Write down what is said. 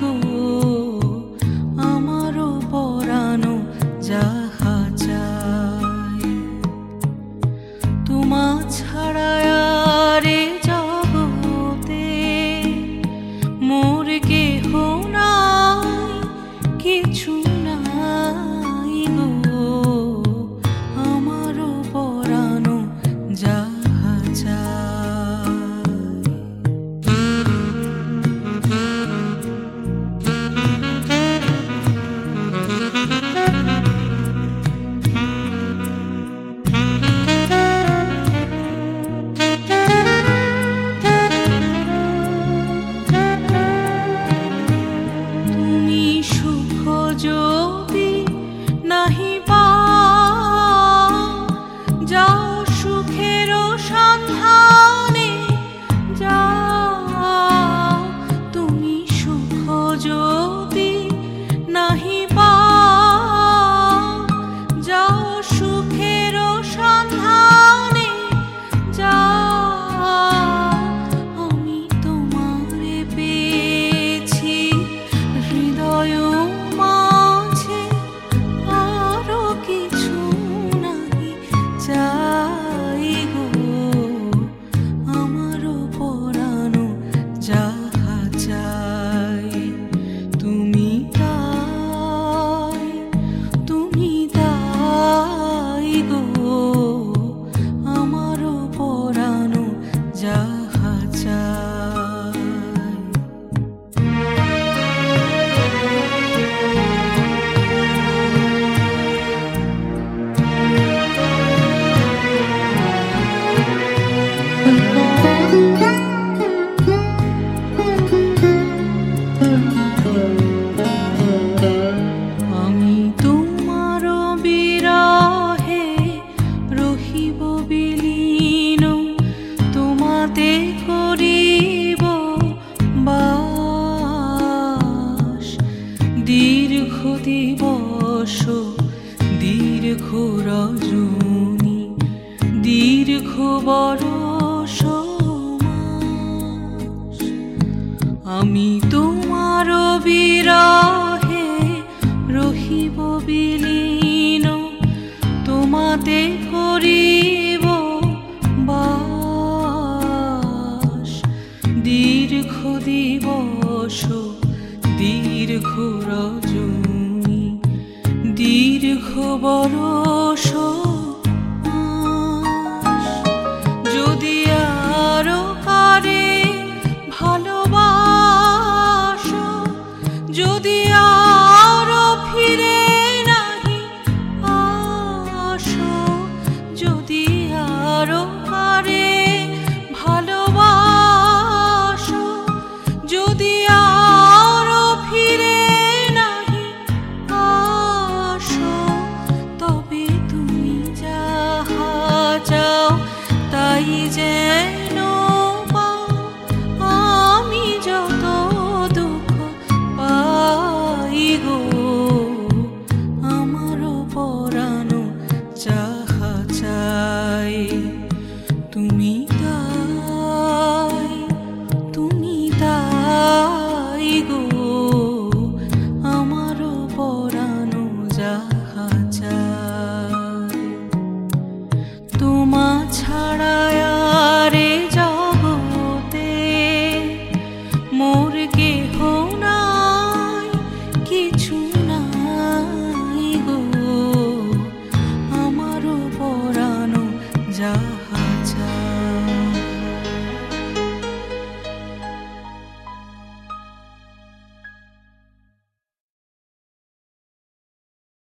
গো আমারও যাহা চাই। তোমা ছাড়া রে jujur দিবস, দীর্ঘ রজনী, দীর্ঘ বরস আমি তোমার বিরাহে রহিব বিলীন, তোমাতে করিব বাস। দীর্ঘ দিবস, দীর্ঘ রজনী। দীর্ঘ বড় যায়